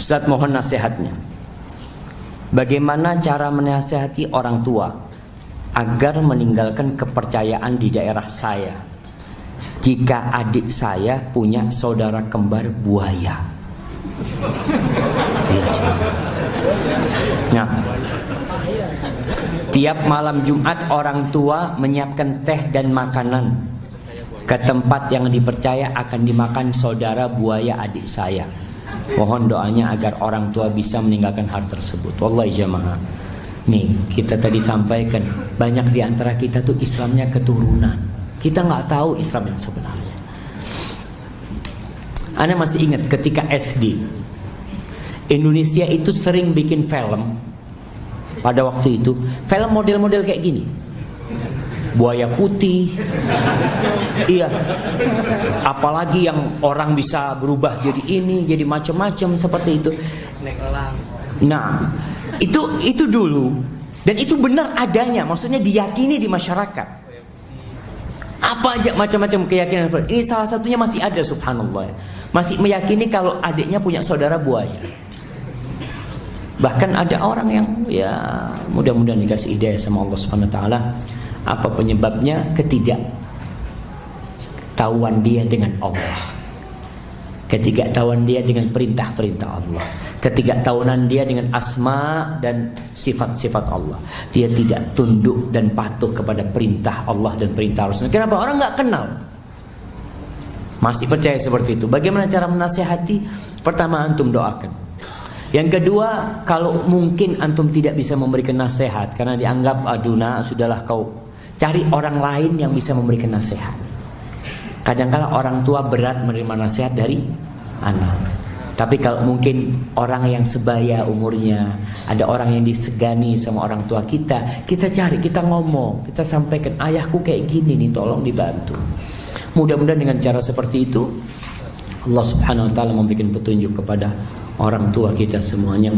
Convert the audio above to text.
Ustadz mohon nasihatnya. Bagaimana cara menasihati orang tua agar meninggalkan kepercayaan di daerah saya jika adik saya punya saudara kembar buaya? Iya, nah, tiap malam Jumat orang tua menyiapkan teh dan makanan ke tempat yang dipercaya akan dimakan saudara buaya adik saya. Mohon doanya agar orang tua bisa meninggalkan hal tersebut. Wallahi jamaah. Nih, kita tadi sampaikan banyak di antara kita tuh Islamnya keturunan. Kita nggak tahu Islam yang sebenarnya. Anda masih ingat ketika SD Indonesia itu sering bikin film pada waktu itu film model-model kayak gini buaya putih. Iya. Apalagi yang orang bisa berubah jadi ini jadi macam-macam seperti itu. Nah itu itu dulu. Dan itu benar adanya. Maksudnya diyakini di masyarakat. Apa aja macam-macam keyakinan ini. Salah satunya masih ada subhanallah. Masih meyakini kalau adiknya punya saudara buaya. Bahkan ada orang yang ya mudah-mudahan dikasih ide sama Allah Subhanahu wa taala apa penyebabnya? Ketidaktahuan dia dengan Allah. Ketidaktahuan dia dengan perintah-perintah Allah. Ketidaktahuan dia dengan asma dan sifat-sifat Allah. Dia tidak tunduk dan patuh kepada perintah Allah dan perintah Rasul. Kenapa? Orang nggak kenal. Masih percaya seperti itu. Bagaimana cara menasehati? Pertama antum doakan. Yang kedua, kalau mungkin antum tidak bisa memberikan nasihat karena dianggap aduna sudahlah kau Cari orang lain yang bisa memberikan nasihat. Kadangkala orang tua berat menerima nasihat dari anak. Tapi kalau mungkin orang yang sebaya umurnya, ada orang yang disegani sama orang tua kita, kita cari, kita ngomong, kita sampaikan, ayahku kayak gini nih, tolong dibantu. Mudah-mudahan dengan cara seperti itu, Allah Subhanahu Wa Taala memberikan petunjuk kepada orang tua kita semuanya.